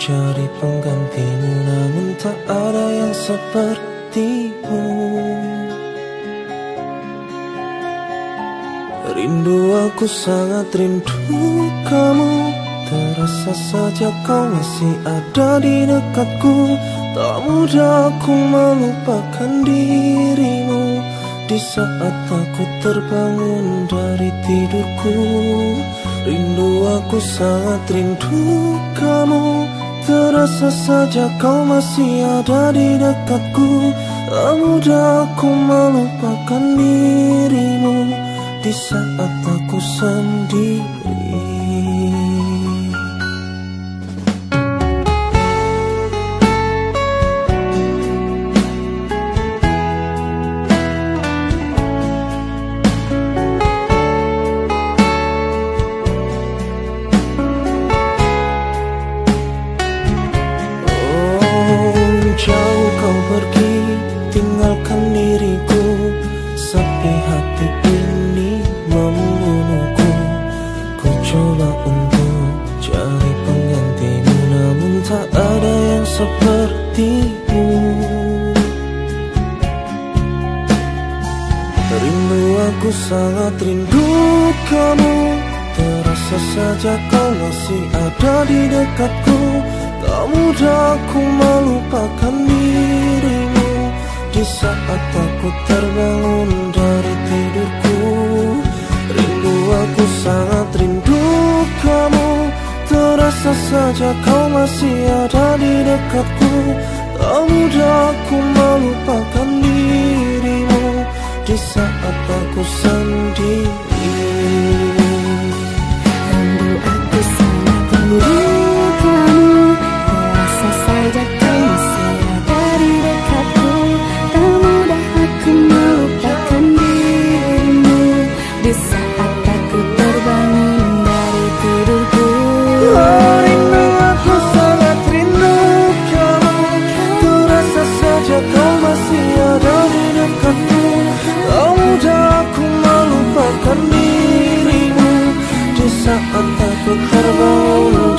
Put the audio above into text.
cari penggantimu Namun tak ada yang sepertimu. Rindu aku sangat rindu kamu. Terasa saja kau masih ada di dekatku. Tak mudah aku melupakan dirimu. Di saat aku terbangun dari tidurku Rindu aku sangat rindu kamu Terasa saja kau masih ada di dekatku. Tak mudah aku melupakan dirimu Di saat aku sendiri sepertimu Rindu aku sangat rindu kamu. Terasa saja kau masih ada di dekatku. Tak mudah aku melupakan dirimu. Di saat aku terbangun dari saja kau masih ada di dekatku. Tak mudah aku melupakan dirimu. Di saat aku sendiri saat aku terbangun